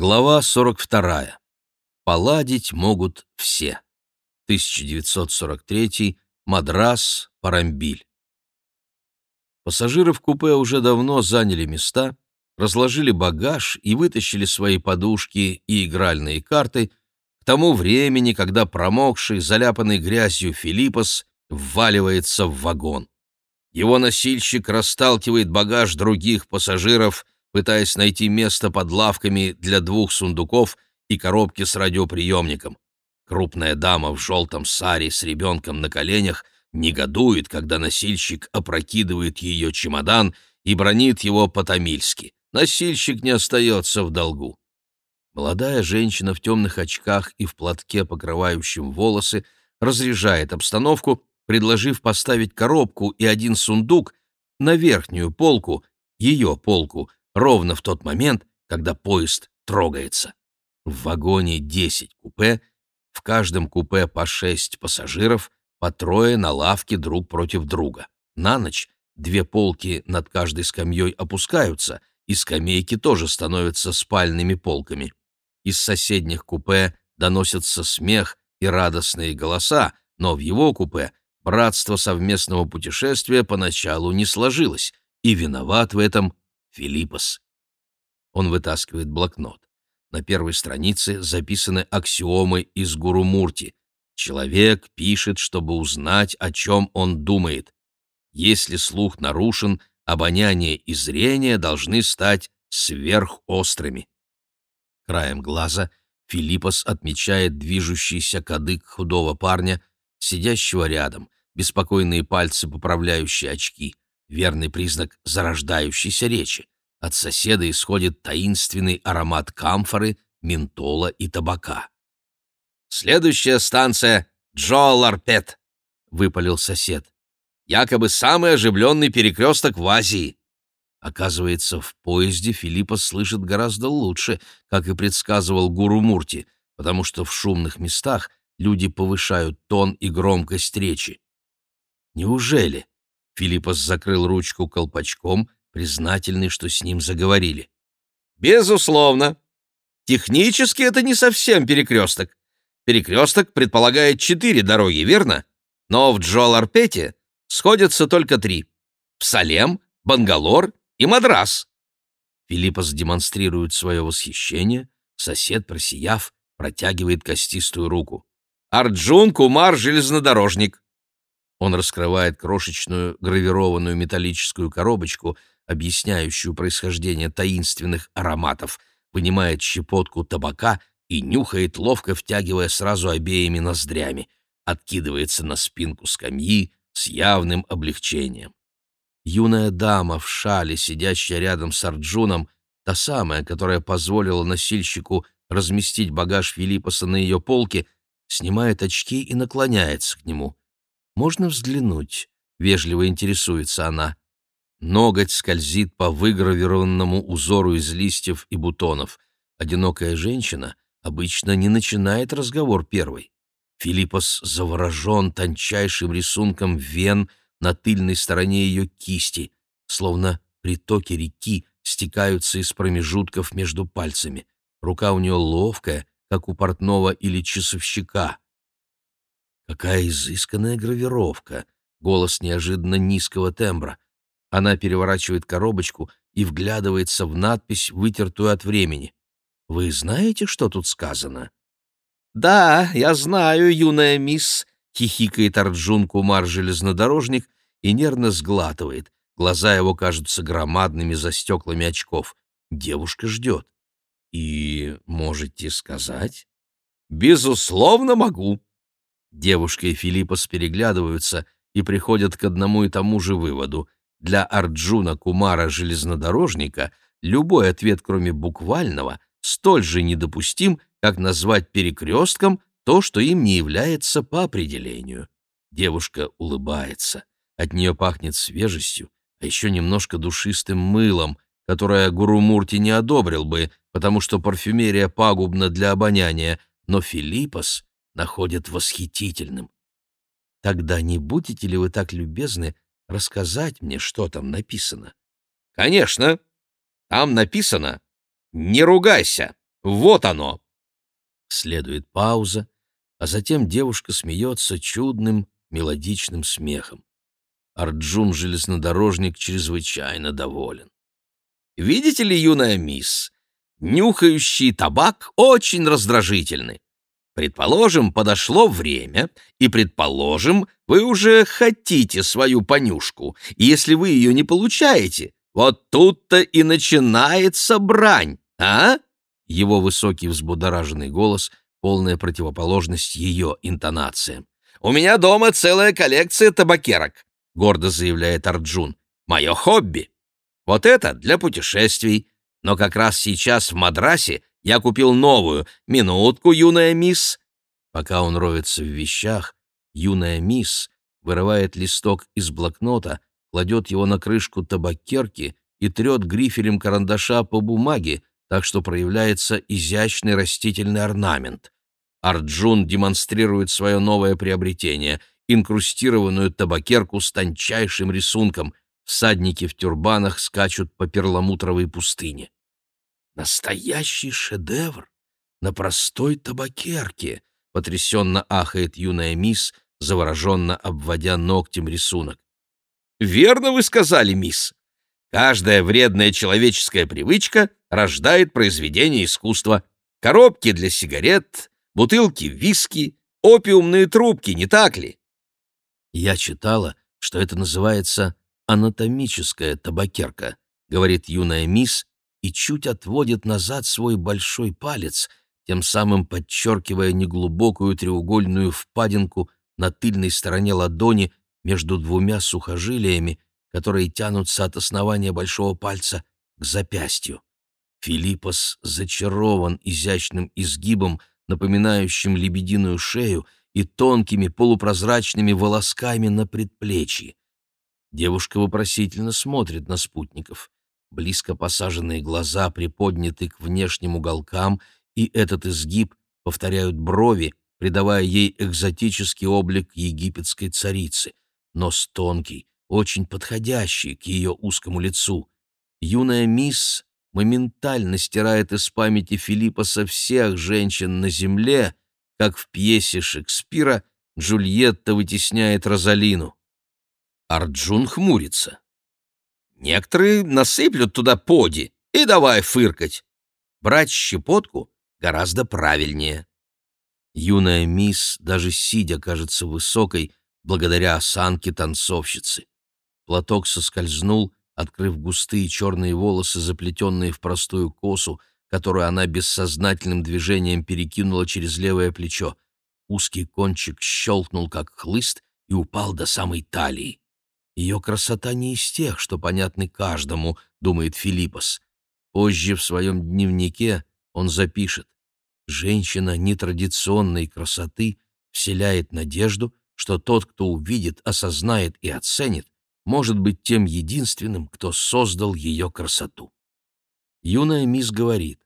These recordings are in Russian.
Глава 42. Поладить могут все. 1943. Мадрас, Парамбиль. Пассажиры в купе уже давно заняли места, разложили багаж и вытащили свои подушки и игральные карты к тому времени, когда промокший, заляпанный грязью Филиппос вваливается в вагон. Его носильщик расталкивает багаж других пассажиров — пытаясь найти место под лавками для двух сундуков и коробки с радиоприемником. Крупная дама в желтом саре с ребенком на коленях негодует, когда носильщик опрокидывает ее чемодан и бронит его по-тамильски. Носильщик не остается в долгу. Молодая женщина в темных очках и в платке, покрывающем волосы, разряжает обстановку, предложив поставить коробку и один сундук на верхнюю полку, ее полку, ровно в тот момент, когда поезд трогается. В вагоне 10 купе, в каждом купе по 6 пассажиров, по трое на лавке друг против друга. На ночь две полки над каждой скамьей опускаются, и скамейки тоже становятся спальными полками. Из соседних купе доносятся смех и радостные голоса, но в его купе братство совместного путешествия поначалу не сложилось, и виноват в этом Филиппос. Он вытаскивает блокнот. На первой странице записаны аксиомы из Гурумурти. Человек пишет, чтобы узнать, о чем он думает. Если слух нарушен, обоняние и зрение должны стать сверхострыми. Краем глаза Филиппос отмечает движущийся кадык худого парня, сидящего рядом, беспокойные пальцы, поправляющие очки верный признак зарождающейся речи. От соседа исходит таинственный аромат камфоры, ментола и табака. «Следующая станция — Джоаларпет», — выпалил сосед. «Якобы самый оживленный перекресток в Азии». Оказывается, в поезде Филиппа слышит гораздо лучше, как и предсказывал гуру Мурти, потому что в шумных местах люди повышают тон и громкость речи. Неужели? Филиппос закрыл ручку колпачком, признательный, что с ним заговорили. «Безусловно. Технически это не совсем перекресток. Перекресток предполагает четыре дороги, верно? Но в Джоларпете сходятся только три. В Салем, Бангалор и Мадрас». Филиппос демонстрирует свое восхищение, сосед, просияв, протягивает костистую руку. «Арджун Кумар, железнодорожник. Он раскрывает крошечную гравированную металлическую коробочку, объясняющую происхождение таинственных ароматов, вынимает щепотку табака и нюхает, ловко втягивая сразу обеими ноздрями, откидывается на спинку скамьи с явным облегчением. Юная дама в шале, сидящая рядом с Арджуном, та самая, которая позволила носильщику разместить багаж Филиппоса на ее полке, снимает очки и наклоняется к нему. «Можно взглянуть?» — вежливо интересуется она. Ноготь скользит по выгравированному узору из листьев и бутонов. Одинокая женщина обычно не начинает разговор первой. Филиппос заворожен тончайшим рисунком вен на тыльной стороне ее кисти, словно притоки реки стекаются из промежутков между пальцами. Рука у нее ловкая, как у портного или часовщика. Какая изысканная гравировка! Голос неожиданно низкого тембра. Она переворачивает коробочку и вглядывается в надпись, вытертую от времени. «Вы знаете, что тут сказано?» «Да, я знаю, юная мисс», — хихикает Арджун Кумар железнодорожник и нервно сглатывает. Глаза его кажутся громадными за стеклами очков. Девушка ждет. «И можете сказать?» «Безусловно, могу», Девушка и Филиппос переглядываются и приходят к одному и тому же выводу. Для Арджуна Кумара железнодорожника любой ответ, кроме буквального, столь же недопустим, как назвать перекрестком то, что им не является по определению. Девушка улыбается. От нее пахнет свежестью, а еще немножко душистым мылом, которое Гурумурти не одобрил бы, потому что парфюмерия пагубна для обоняния, но Филиппос находят восхитительным. Тогда не будете ли вы так любезны рассказать мне, что там написано? Конечно. Там написано «Не ругайся». Вот оно!» Следует пауза, а затем девушка смеется чудным мелодичным смехом. Арджун железнодорожник чрезвычайно доволен. «Видите ли, юная мисс, нюхающий табак очень раздражительный. Предположим, подошло время, и, предположим, вы уже хотите свою понюшку, и если вы ее не получаете, вот тут-то и начинается брань, а?» Его высокий взбудораженный голос — полная противоположность ее интонациям. «У меня дома целая коллекция табакерок», — гордо заявляет Арджун. «Мое хобби. Вот это для путешествий. Но как раз сейчас в Мадрасе я купил новую. Минутку, юная мисс». Пока он роется в вещах, юная мисс вырывает листок из блокнота, кладет его на крышку табакерки и трет грифелем карандаша по бумаге, так что проявляется изящный растительный орнамент. Арджун демонстрирует свое новое приобретение — инкрустированную табакерку с тончайшим рисунком. Всадники в тюрбанах скачут по перламутровой пустыне. «Настоящий шедевр! На простой табакерке!» — потрясенно ахает юная мисс, завороженно обводя ногтем рисунок. «Верно вы сказали, мисс. Каждая вредная человеческая привычка рождает произведение искусства. Коробки для сигарет, бутылки виски, опиумные трубки, не так ли? Я читала, что это называется анатомическая табакерка, говорит юная мисс и чуть отводит назад свой большой палец, тем самым подчеркивая неглубокую треугольную впадинку на тыльной стороне ладони между двумя сухожилиями, которые тянутся от основания большого пальца к запястью. Филиппос зачарован изящным изгибом, напоминающим лебединую шею, и тонкими полупрозрачными волосками на предплечье. Девушка вопросительно смотрит на спутников. Близко посаженные глаза приподняты к внешним уголкам, и этот изгиб повторяют брови, придавая ей экзотический облик египетской царицы. Нос тонкий, очень подходящий к ее узкому лицу. Юная мисс моментально стирает из памяти Филиппа со всех женщин на земле, как в пьесе Шекспира Джульетта вытесняет Розалину. Арджун хмурится. Некоторые насыплют туда поди и давай фыркать. Брать щепотку гораздо правильнее. Юная мисс, даже сидя, кажется высокой, благодаря осанке танцовщицы. Платок соскользнул, открыв густые черные волосы, заплетенные в простую косу, которую она бессознательным движением перекинула через левое плечо. Узкий кончик щелкнул, как хлыст, и упал до самой талии. Ее красота не из тех, что понятны каждому, думает Филиппос. Позже в своем дневнике он запишет. Женщина нетрадиционной красоты вселяет надежду, что тот, кто увидит, осознает и оценит, может быть тем единственным, кто создал ее красоту. Юная мисс говорит,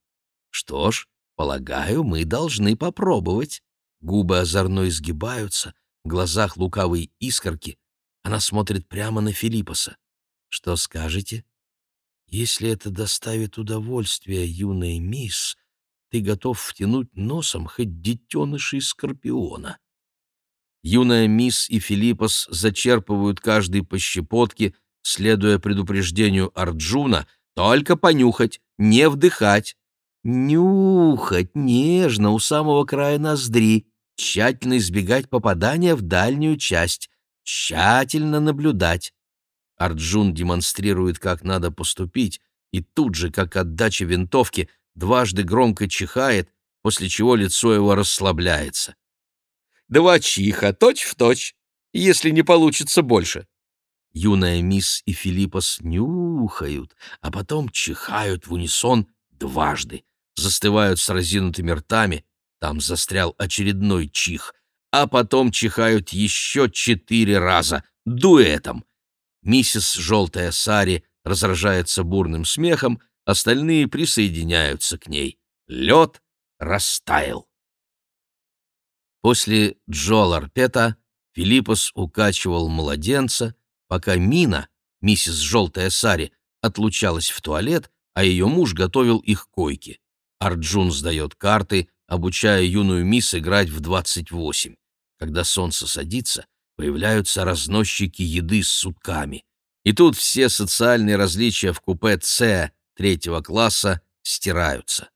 «Что ж, полагаю, мы должны попробовать». Губы озорно изгибаются, в глазах лукавые искорки. Она смотрит прямо на Филиппоса. «Что скажете?» «Если это доставит удовольствие, юная мисс, ты готов втянуть носом хоть детенышей скорпиона». Юная мисс и Филиппос зачерпывают каждый по щепотке, следуя предупреждению Арджуна, только понюхать, не вдыхать. Нюхать нежно у самого края ноздри, тщательно избегать попадания в дальнюю часть, тщательно наблюдать. Арджун демонстрирует, как надо поступить, и тут же, как отдача винтовки, дважды громко чихает, после чего лицо его расслабляется два чиха, точь-в-точь, если не получится больше. Юная мисс и Филиппос нюхают, а потом чихают в унисон дважды, застывают с разинутыми ртами, там застрял очередной чих, а потом чихают еще четыре раза, дуэтом. Миссис Желтая Сари разражается бурным смехом, остальные присоединяются к ней. Лед растаял. После Джо Ларпета Филиппос укачивал младенца, пока Мина, миссис Желтая Сари, отлучалась в туалет, а ее муж готовил их койки. Арджун сдает карты, обучая юную мисс играть в 28. Когда солнце садится, появляются разносчики еды с сутками. И тут все социальные различия в купе «С» третьего класса стираются.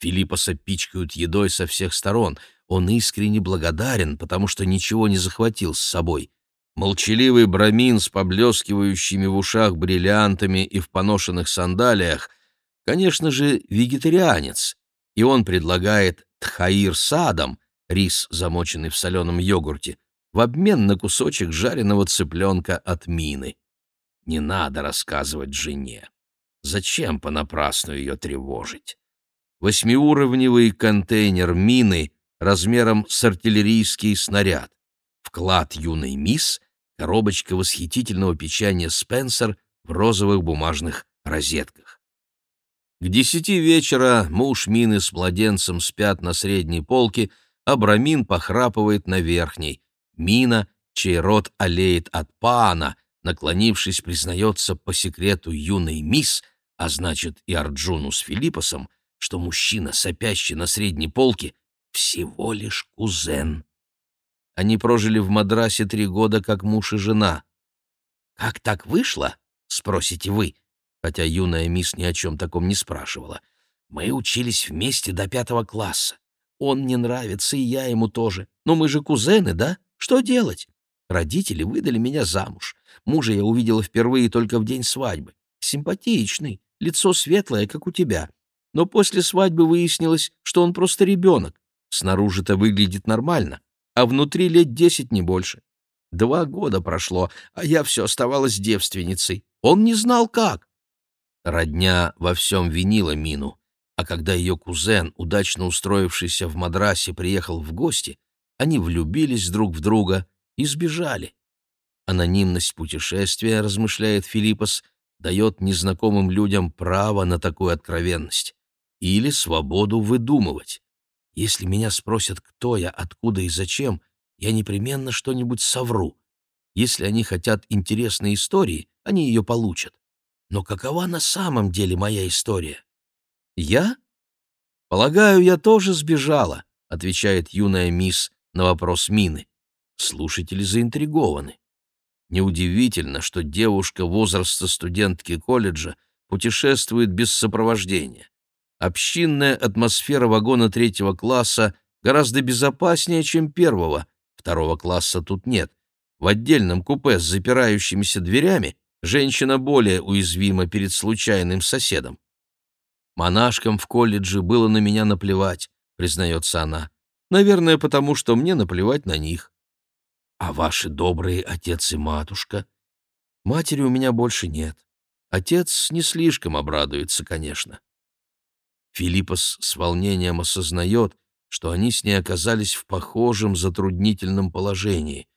Филиппоса пичкают едой со всех сторон. Он искренне благодарен, потому что ничего не захватил с собой. Молчаливый брамин с поблескивающими в ушах бриллиантами и в поношенных сандалиях, конечно же, вегетарианец, и он предлагает тхаир садом, рис, замоченный в соленом йогурте, в обмен на кусочек жареного цыпленка от мины. Не надо рассказывать жене. Зачем понапрасну ее тревожить? Восьмиуровневый контейнер мины размером с артиллерийский снаряд. Вклад юной мисс — коробочка восхитительного печенья «Спенсер» в розовых бумажных розетках. К десяти вечера муж Мины с младенцем спят на средней полке, а Брамин похрапывает на верхней. Мина, чей рот олеет от пана, наклонившись, признается по секрету юной мисс, а значит и Арджуну с Филиппосом, что мужчина, сопящий на средней полке, всего лишь кузен. Они прожили в Мадрасе три года как муж и жена. «Как так вышло?» — спросите вы, хотя юная мисс ни о чем таком не спрашивала. «Мы учились вместе до пятого класса. Он мне нравится, и я ему тоже. Но мы же кузены, да? Что делать? Родители выдали меня замуж. Мужа я увидела впервые только в день свадьбы. Симпатичный, лицо светлое, как у тебя. Но после свадьбы выяснилось, что он просто ребенок. Снаружи-то выглядит нормально, а внутри лет десять не больше. Два года прошло, а я все оставалась девственницей. Он не знал, как. Родня во всем винила Мину, а когда ее кузен, удачно устроившийся в Мадрасе, приехал в гости, они влюбились друг в друга и сбежали. Анонимность путешествия, размышляет Филиппос, дает незнакомым людям право на такую откровенность или свободу выдумывать. Если меня спросят, кто я, откуда и зачем, я непременно что-нибудь совру. Если они хотят интересной истории, они ее получат. Но какова на самом деле моя история? Я? Полагаю, я тоже сбежала, отвечает юная мисс на вопрос Мины. Слушатели заинтригованы. Неудивительно, что девушка возраста студентки колледжа путешествует без сопровождения. Общинная атмосфера вагона третьего класса гораздо безопаснее, чем первого. Второго класса тут нет. В отдельном купе с запирающимися дверями женщина более уязвима перед случайным соседом. «Монашкам в колледже было на меня наплевать», — признается она. «Наверное, потому что мне наплевать на них». «А ваши добрые отец и матушка?» «Матери у меня больше нет. Отец не слишком обрадуется, конечно». Филиппос с волнением осознает, что они с ней оказались в похожем затруднительном положении.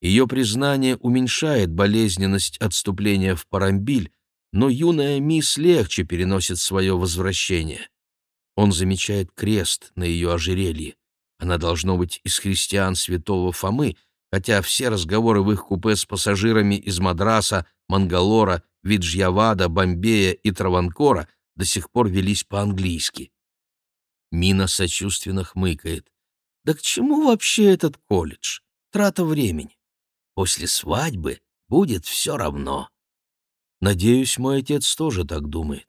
Ее признание уменьшает болезненность отступления в Парамбиль, но юная мисс легче переносит свое возвращение. Он замечает крест на ее ожерелье. Она должно быть из христиан святого Фомы, хотя все разговоры в их купе с пассажирами из Мадраса, Мангалора, Виджьявада, Бомбея и Траванкора до сих пор велись по-английски. Мина сочувственно хмыкает. «Да к чему вообще этот колледж? Трата времени. После свадьбы будет все равно». Надеюсь, мой отец тоже так думает.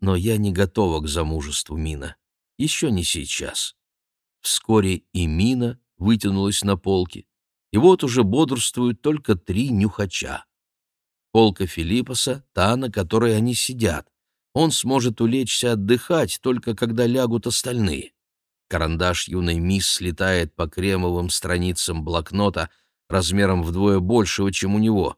Но я не готова к замужеству, Мина. Еще не сейчас. Вскоре и Мина вытянулась на полке, и вот уже бодрствуют только три нюхача. Полка Филиппоса — та, на которой они сидят. Он сможет улечься отдыхать, только когда лягут остальные. Карандаш юной мисс слетает по кремовым страницам блокнота размером вдвое большего, чем у него.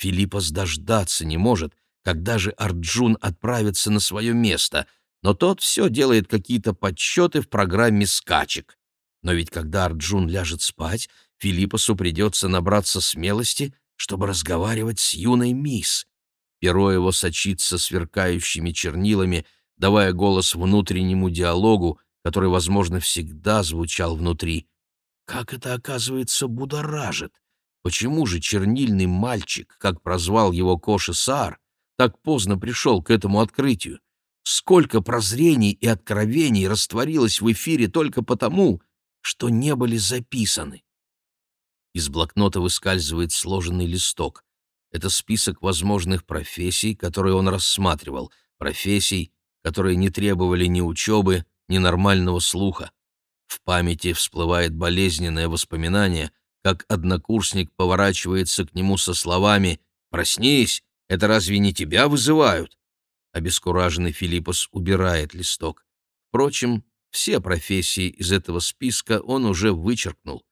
Филиппос дождаться не может, когда же Арджун отправится на свое место, но тот все делает какие-то подсчеты в программе скачек. Но ведь когда Арджун ляжет спать, Филиппосу придется набраться смелости, чтобы разговаривать с юной мисс. Перо его сочится сверкающими чернилами, давая голос внутреннему диалогу, который, возможно, всегда звучал внутри. Как это, оказывается, будоражит? Почему же чернильный мальчик, как прозвал его Коши Саар, так поздно пришел к этому открытию? сколько прозрений и откровений растворилось в эфире только потому, что не были записаны. Из блокнота выскальзывает сложенный листок. Это список возможных профессий, которые он рассматривал, профессий, которые не требовали ни учебы, ни нормального слуха. В памяти всплывает болезненное воспоминание, как однокурсник поворачивается к нему со словами «Проснись, это разве не тебя вызывают?» Обескураженный Филиппос убирает листок. Впрочем, все профессии из этого списка он уже вычеркнул.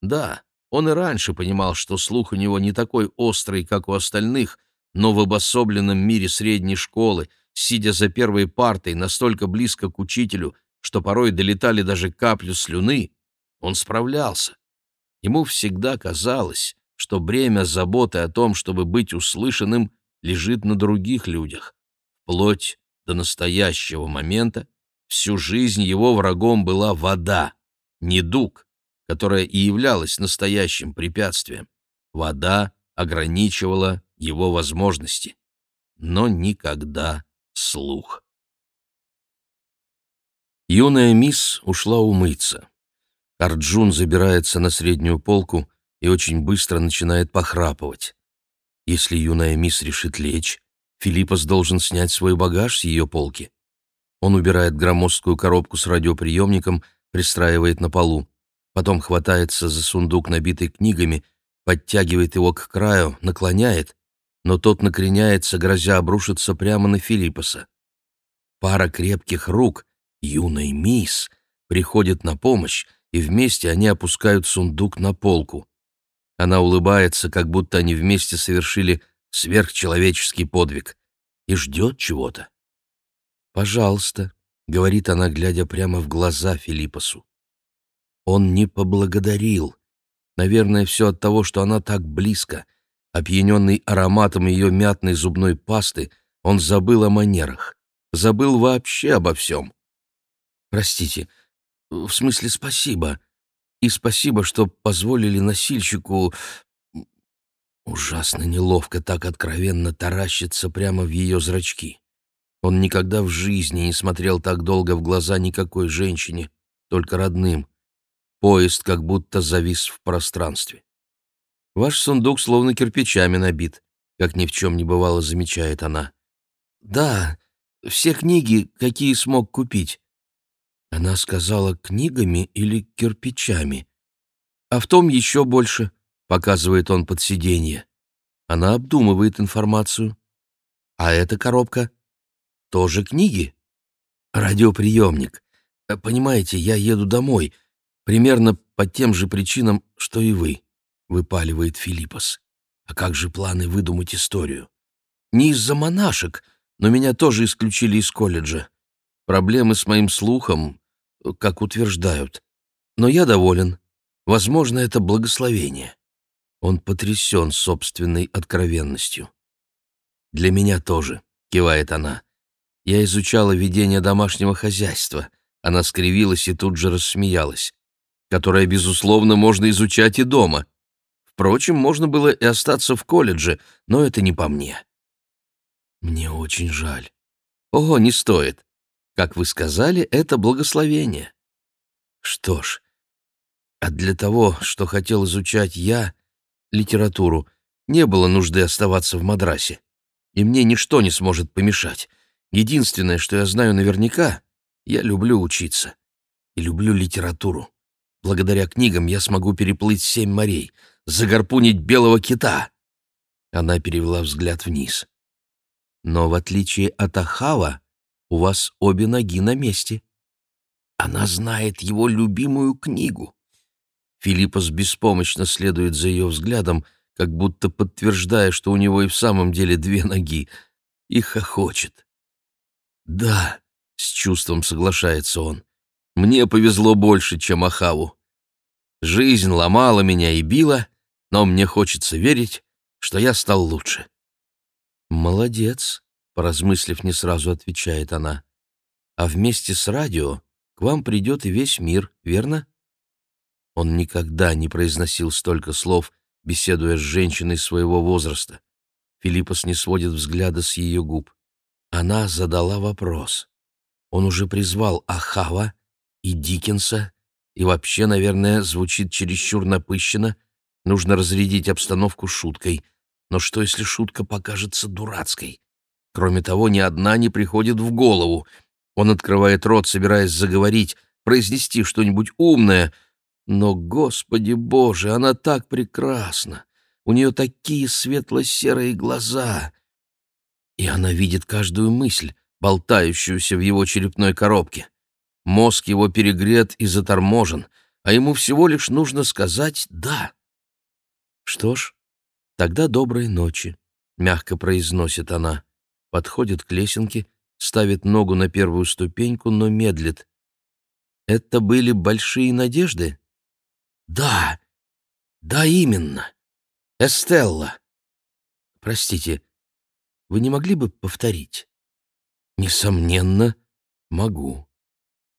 Да, он и раньше понимал, что слух у него не такой острый, как у остальных, но в обособленном мире средней школы, сидя за первой партой настолько близко к учителю, что порой долетали даже каплю слюны, он справлялся. Ему всегда казалось, что бремя заботы о том, чтобы быть услышанным, лежит на других людях. Вплоть до настоящего момента всю жизнь его врагом была вода, недуг, которая и являлась настоящим препятствием. Вода ограничивала его возможности, но никогда слух. Юная мисс ушла умыться. Арджун забирается на среднюю полку и очень быстро начинает похрапывать. Если юная мисс решит лечь, Филиппос должен снять свой багаж с ее полки. Он убирает громоздкую коробку с радиоприемником, пристраивает на полу. Потом хватается за сундук, набитый книгами, подтягивает его к краю, наклоняет, но тот накреняется, грозя обрушиться прямо на Филиппоса. Пара крепких рук, юной мисс, приходит на помощь, и вместе они опускают сундук на полку. Она улыбается, как будто они вместе совершили сверхчеловеческий подвиг, и ждет чего-то. «Пожалуйста», — говорит она, глядя прямо в глаза Филиппосу. Он не поблагодарил. Наверное, все от того, что она так близко. Опьяненный ароматом ее мятной зубной пасты, он забыл о манерах. Забыл вообще обо всем. «Простите, в смысле спасибо. И спасибо, что позволили носильщику...» Ужасно неловко так откровенно таращиться прямо в ее зрачки. Он никогда в жизни не смотрел так долго в глаза никакой женщине, только родным. Поезд как будто завис в пространстве. «Ваш сундук словно кирпичами набит», — как ни в чем не бывало, замечает она. «Да, все книги, какие смог купить». Она сказала книгами или кирпичами. «А в том еще больше», — показывает он под сиденье. Она обдумывает информацию. «А эта коробка?» Тоже книги? Радиоприемник. Э, понимаете, я еду домой. Примерно по тем же причинам, что и вы, выпаливает Филиппос. А как же планы выдумать историю? Не из-за монашек, но меня тоже исключили из колледжа. Проблемы с моим слухом, как утверждают. Но я доволен. Возможно, это благословение. Он потрясен собственной откровенностью. «Для меня тоже», — кивает она. Я изучала ведение домашнего хозяйства. Она скривилась и тут же рассмеялась. Которое, безусловно, можно изучать и дома. Впрочем, можно было и остаться в колледже, но это не по мне. Мне очень жаль. Ого, не стоит. Как вы сказали, это благословение. Что ж, а для того, что хотел изучать я, литературу, не было нужды оставаться в Мадрасе. И мне ничто не сможет помешать. Единственное, что я знаю наверняка, я люблю учиться. И люблю литературу. Благодаря книгам я смогу переплыть семь морей, загорпунить белого кита. Она перевела взгляд вниз. Но в отличие от Ахава, у вас обе ноги на месте. Она знает его любимую книгу. Филиппос беспомощно следует за ее взглядом, как будто подтверждая, что у него и в самом деле две ноги, и хохочет. «Да», — с чувством соглашается он, — «мне повезло больше, чем Ахаву. Жизнь ломала меня и била, но мне хочется верить, что я стал лучше». «Молодец», — поразмыслив, не сразу отвечает она. «А вместе с радио к вам придет и весь мир, верно?» Он никогда не произносил столько слов, беседуя с женщиной своего возраста. Филиппос не сводит взгляда с ее губ. Она задала вопрос. Он уже призвал Ахава и Диккенса, и вообще, наверное, звучит чересчур напыщенно. Нужно разрядить обстановку шуткой. Но что, если шутка покажется дурацкой? Кроме того, ни одна не приходит в голову. Он открывает рот, собираясь заговорить, произнести что-нибудь умное. Но, Господи Боже, она так прекрасна! У нее такие светло-серые глаза! И она видит каждую мысль, болтающуюся в его черепной коробке. Мозг его перегрет и заторможен, а ему всего лишь нужно сказать «да». «Что ж, тогда доброй ночи», — мягко произносит она. Подходит к лесенке, ставит ногу на первую ступеньку, но медлит. «Это были большие надежды?» «Да, да, именно. Эстелла». «Простите, вы не могли бы повторить?» «Несомненно, могу».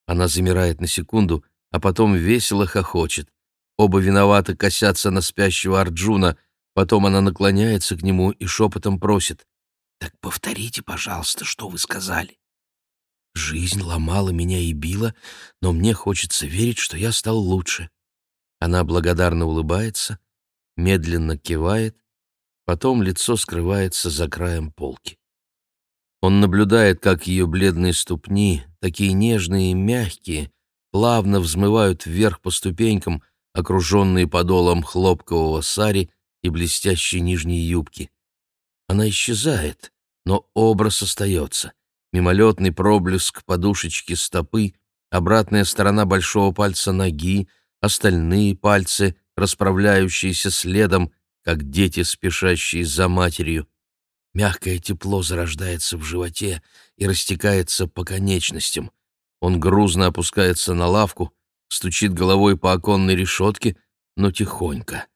Она замирает на секунду, а потом весело хохочет. Оба виноваты косятся на спящего Арджуна, потом она наклоняется к нему и шепотом просит. «Так повторите, пожалуйста, что вы сказали». Жизнь ломала меня и била, но мне хочется верить, что я стал лучше. Она благодарно улыбается, медленно кивает, потом лицо скрывается за краем полки. Он наблюдает, как ее бледные ступни, такие нежные и мягкие, плавно взмывают вверх по ступенькам, окруженные подолом хлопкового сари и блестящей нижней юбки. Она исчезает, но образ остается. Мимолетный проблеск подушечки стопы, обратная сторона большого пальца ноги, остальные пальцы, расправляющиеся следом, как дети, спешащие за матерью. Мягкое тепло зарождается в животе и растекается по конечностям. Он грузно опускается на лавку, стучит головой по оконной решетке, но тихонько.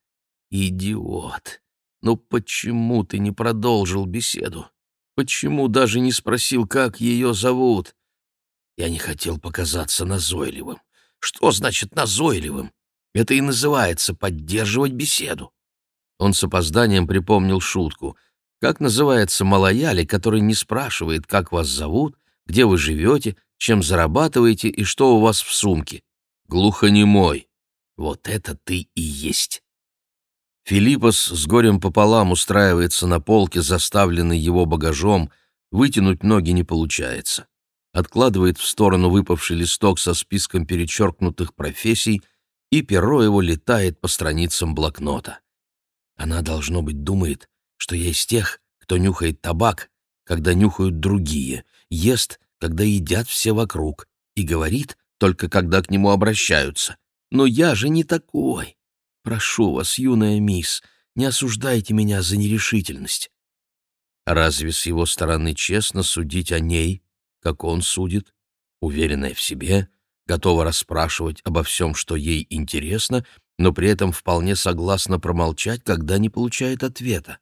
«Идиот! Ну почему ты не продолжил беседу? Почему даже не спросил, как ее зовут?» Я не хотел показаться назойливым. Что значит назойливым? Это и называется поддерживать беседу. Он с опозданием припомнил шутку — как называется малояли, который не спрашивает, как вас зовут, где вы живете, чем зарабатываете и что у вас в сумке? Глухонемой. Вот это ты и есть. Филиппос с горем пополам устраивается на полке, заставленной его багажом, вытянуть ноги не получается. Откладывает в сторону выпавший листок со списком перечеркнутых профессий, и перо его летает по страницам блокнота. Она, должно быть, думает, что я из тех, кто нюхает табак, когда нюхают другие, ест, когда едят все вокруг, и говорит только когда к нему обращаются. Но я же не такой. Прошу вас, юная мисс, не осуждайте меня за нерешительность. Разве с его стороны честно судить о ней, как он судит, уверенная в себе, готова расспрашивать обо всем, что ей интересно, но при этом вполне согласна промолчать, когда не получает ответа?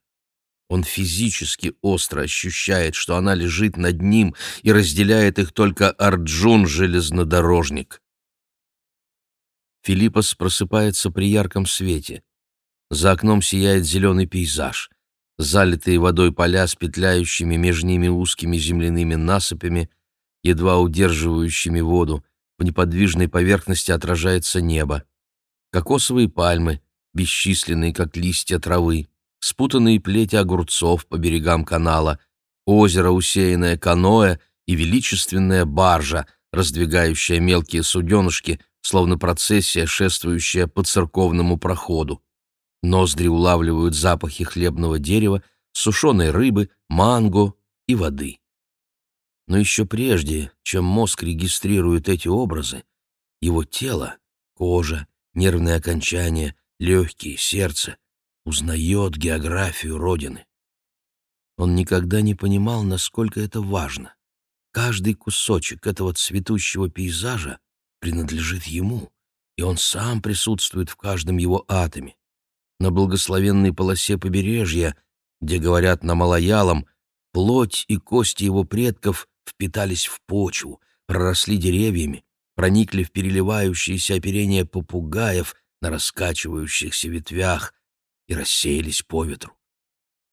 Он физически остро ощущает, что она лежит над ним и разделяет их только Арджун-железнодорожник. Филиппос просыпается при ярком свете. За окном сияет зеленый пейзаж. Залитые водой поля с петляющими между ними узкими земляными насыпями, едва удерживающими воду, в неподвижной поверхности отражается небо. Кокосовые пальмы, бесчисленные, как листья травы спутанные плети огурцов по берегам канала, озеро, усеянное каноэ и величественная баржа, раздвигающая мелкие суденышки, словно процессия, шествующая по церковному проходу. Ноздри улавливают запахи хлебного дерева, сушеной рыбы, манго и воды. Но еще прежде, чем мозг регистрирует эти образы, его тело, кожа, нервные окончания, легкие, сердце узнает географию Родины. Он никогда не понимал, насколько это важно. Каждый кусочек этого цветущего пейзажа принадлежит ему, и он сам присутствует в каждом его атоме. На благословенной полосе побережья, где говорят на малоялом, плоть и кости его предков впитались в почву, проросли деревьями, проникли в переливающиеся оперения попугаев на раскачивающихся ветвях, и рассеялись по ветру.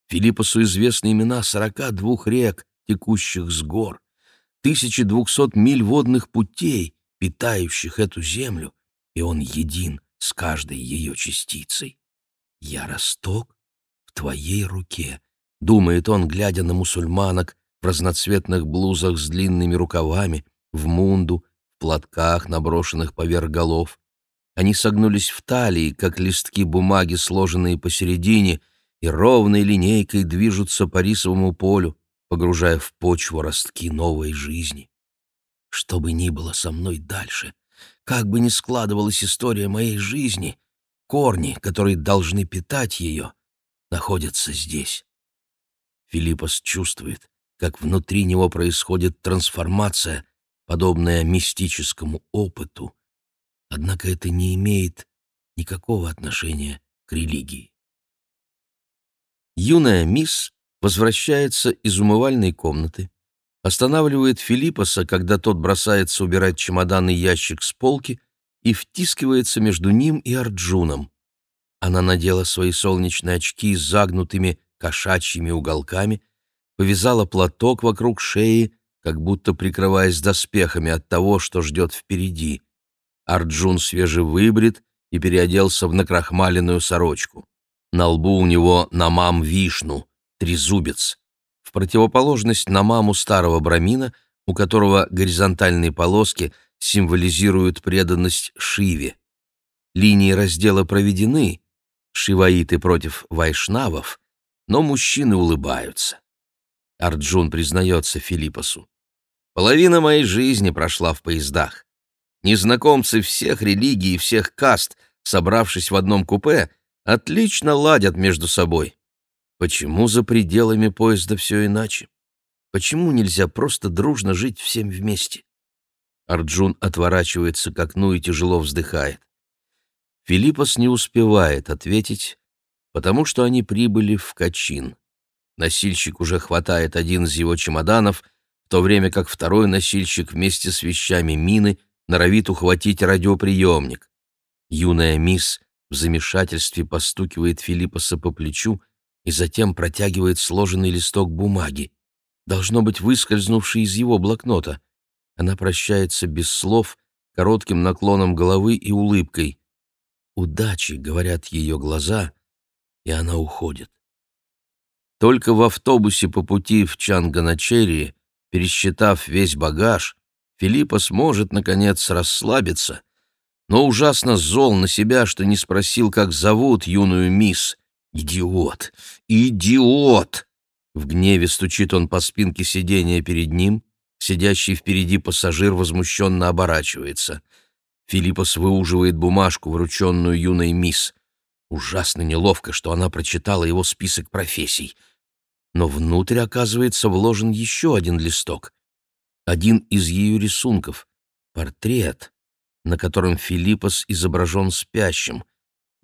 Филиппосу известны имена сорока двух рек, текущих с гор, 1200 миль водных путей, питающих эту землю, и он един с каждой ее частицей. Я росток в твоей руке, думает он, глядя на мусульманок в разноцветных блузах с длинными рукавами, в мунду, в платках, наброшенных поверх голов. Они согнулись в талии, как листки бумаги, сложенные посередине, и ровной линейкой движутся по рисовому полю, погружая в почву ростки новой жизни. Что бы ни было со мной дальше, как бы ни складывалась история моей жизни, корни, которые должны питать ее, находятся здесь. Филиппос чувствует, как внутри него происходит трансформация, подобная мистическому опыту, однако это не имеет никакого отношения к религии. Юная мисс возвращается из умывальной комнаты, останавливает Филиппоса, когда тот бросается убирать чемодан и ящик с полки, и втискивается между ним и Арджуном. Она надела свои солнечные очки с загнутыми кошачьими уголками, повязала платок вокруг шеи, как будто прикрываясь доспехами от того, что ждет впереди. Арджун свежевыбрит и переоделся в накрахмаленную сорочку. На лбу у него намам вишну, трезубец. Противоположность намаму старого брамина, у которого горизонтальные полоски символизируют преданность Шиве. Линии раздела проведены, шиваиты против вайшнавов, но мужчины улыбаются. Арджун признается Филиппосу. Половина моей жизни прошла в поездах. Незнакомцы всех религий и всех каст, собравшись в одном купе, отлично ладят между собой. Почему за пределами поезда все иначе? Почему нельзя просто дружно жить всем вместе? Арджун отворачивается к окну и тяжело вздыхает. Филиппос не успевает ответить, потому что они прибыли в Качин. Носильщик уже хватает один из его чемоданов, в то время как второй носильщик вместе с вещами мины норовит ухватить радиоприемник. Юная мисс в замешательстве постукивает Филиппоса по плечу и затем протягивает сложенный листок бумаги, должно быть выскользнувший из его блокнота. Она прощается без слов, коротким наклоном головы и улыбкой. «Удачи», — говорят ее глаза, и она уходит. Только в автобусе по пути в Чанганачерии, пересчитав весь багаж, Филиппа сможет, наконец, расслабиться, но ужасно зол на себя, что не спросил, как зовут юную мисс. «Идиот! Идиот!» В гневе стучит он по спинке сидения перед ним, сидящий впереди пассажир возмущенно оборачивается. Филиппос выуживает бумажку, врученную юной мисс. Ужасно неловко, что она прочитала его список профессий. Но внутрь, оказывается, вложен еще один листок. Один из ее рисунков — портрет, на котором Филиппос изображен спящим.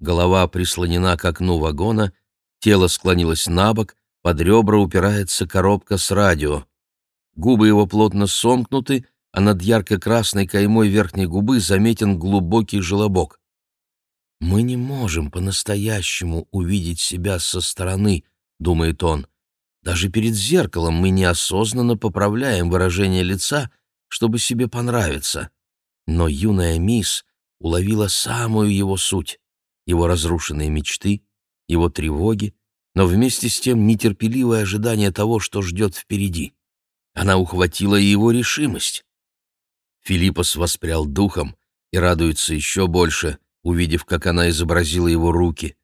Голова прислонена к окну вагона, тело склонилось на бок, под ребра упирается коробка с радио. Губы его плотно сомкнуты, а над ярко-красной каймой верхней губы заметен глубокий желобок. «Мы не можем по-настоящему увидеть себя со стороны», — думает он. «Даже перед зеркалом мы неосознанно поправляем выражение лица, чтобы себе понравиться». Но юная мисс уловила самую его суть, его разрушенные мечты, его тревоги, но вместе с тем нетерпеливое ожидание того, что ждет впереди. Она ухватила и его решимость. Филиппос воспрял духом и радуется еще больше — увидев, как она изобразила его руки.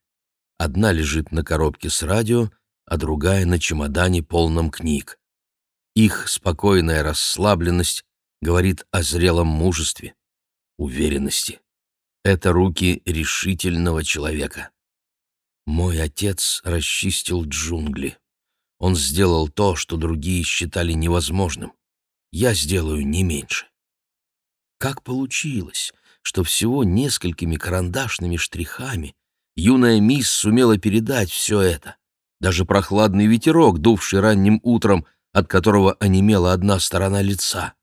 Одна лежит на коробке с радио, а другая на чемодане, полном книг. Их спокойная расслабленность говорит о зрелом мужестве, уверенности. Это руки решительного человека. Мой отец расчистил джунгли. Он сделал то, что другие считали невозможным. Я сделаю не меньше. Как получилось, что всего несколькими карандашными штрихами юная мисс сумела передать все это. Даже прохладный ветерок, дувший ранним утром, от которого онемела одна сторона лица.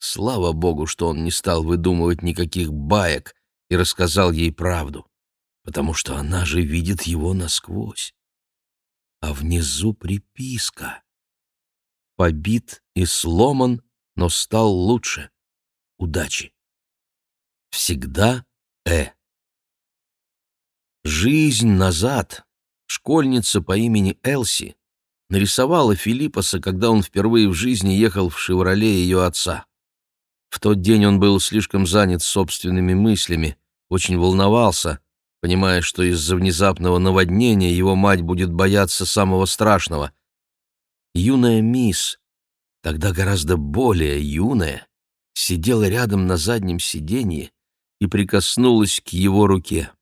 Слава богу, что он не стал выдумывать никаких баек и рассказал ей правду, потому что она же видит его насквозь. А внизу приписка. побит и сломан, но стал лучше. Удачи. Всегда Э. Жизнь назад школьница по имени Элси нарисовала Филиппоса, когда он впервые в жизни ехал в «Шевроле» ее отца. В тот день он был слишком занят собственными мыслями, очень волновался, понимая, что из-за внезапного наводнения его мать будет бояться самого страшного. Юная мисс, тогда гораздо более юная, сидела рядом на заднем сиденье и прикоснулась к его руке.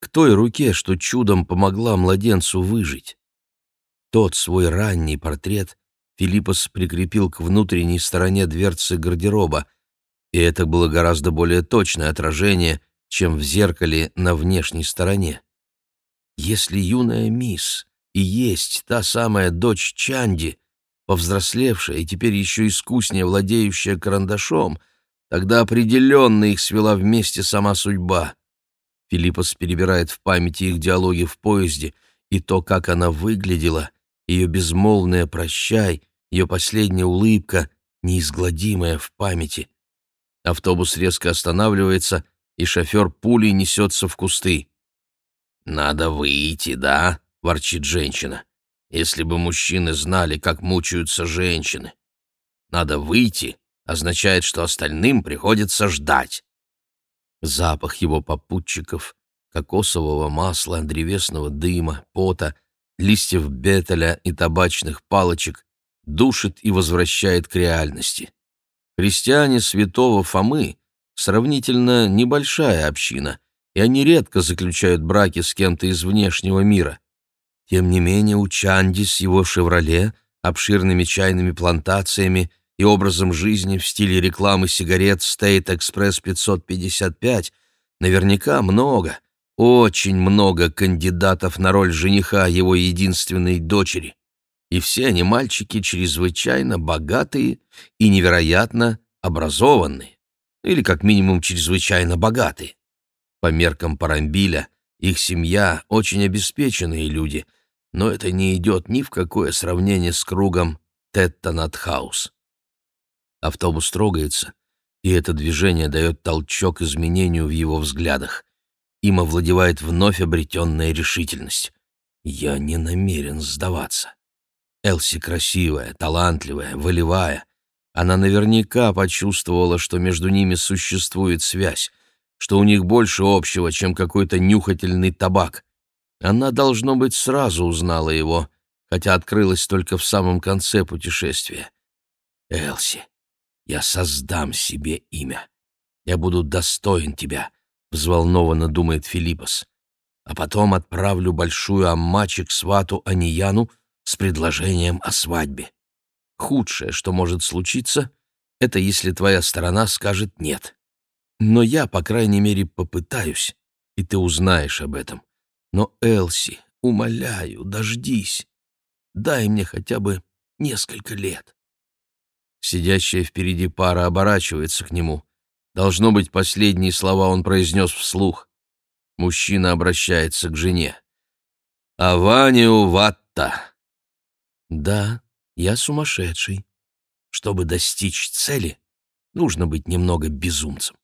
К той руке, что чудом помогла младенцу выжить. Тот свой ранний портрет Филиппос прикрепил к внутренней стороне дверцы гардероба, и это было гораздо более точное отражение чем в зеркале на внешней стороне. Если юная мисс и есть та самая дочь Чанди, повзрослевшая и теперь еще искуснее владеющая карандашом, тогда определенно их свела вместе сама судьба. Филиппос перебирает в памяти их диалоги в поезде и то, как она выглядела, ее безмолвное «прощай», ее последняя улыбка, неизгладимая в памяти. Автобус резко останавливается — и шофер пулей несется в кусты. «Надо выйти, да?» — ворчит женщина. «Если бы мужчины знали, как мучаются женщины. Надо выйти означает, что остальным приходится ждать». Запах его попутчиков, кокосового масла, древесного дыма, пота, листьев бетеля и табачных палочек душит и возвращает к реальности. Христиане святого Фомы сравнительно небольшая община, и они редко заключают браки с кем-то из внешнего мира. Тем не менее, у Чанди с его «Шевроле», обширными чайными плантациями и образом жизни в стиле рекламы сигарет State Express 555 наверняка много, очень много кандидатов на роль жениха его единственной дочери. И все они мальчики чрезвычайно богатые и невероятно образованные или как минимум чрезвычайно богаты. По меркам Парамбиля их семья — очень обеспеченные люди, но это не идет ни в какое сравнение с кругом Теттонатхаус. Автобус трогается, и это движение дает толчок изменению в его взглядах. Им овладевает вновь обретенная решительность. Я не намерен сдаваться. Элси красивая, талантливая, волевая, она наверняка почувствовала, что между ними существует связь, что у них больше общего, чем какой-то нюхательный табак. Она, должно быть, сразу узнала его, хотя открылась только в самом конце путешествия. «Элси, я создам себе имя. Я буду достоин тебя», — взволнованно думает Филиппос. «А потом отправлю большую аммачи к свату Анияну с предложением о свадьбе». Худшее, что может случиться, это если твоя сторона скажет «нет». Но я, по крайней мере, попытаюсь, и ты узнаешь об этом. Но, Элси, умоляю, дождись. Дай мне хотя бы несколько лет. Сидящая впереди пара оборачивается к нему. Должно быть, последние слова он произнес вслух. Мужчина обращается к жене. «Аваниу ватта!» «Да, я сумасшедший. Чтобы достичь цели, нужно быть немного безумцем.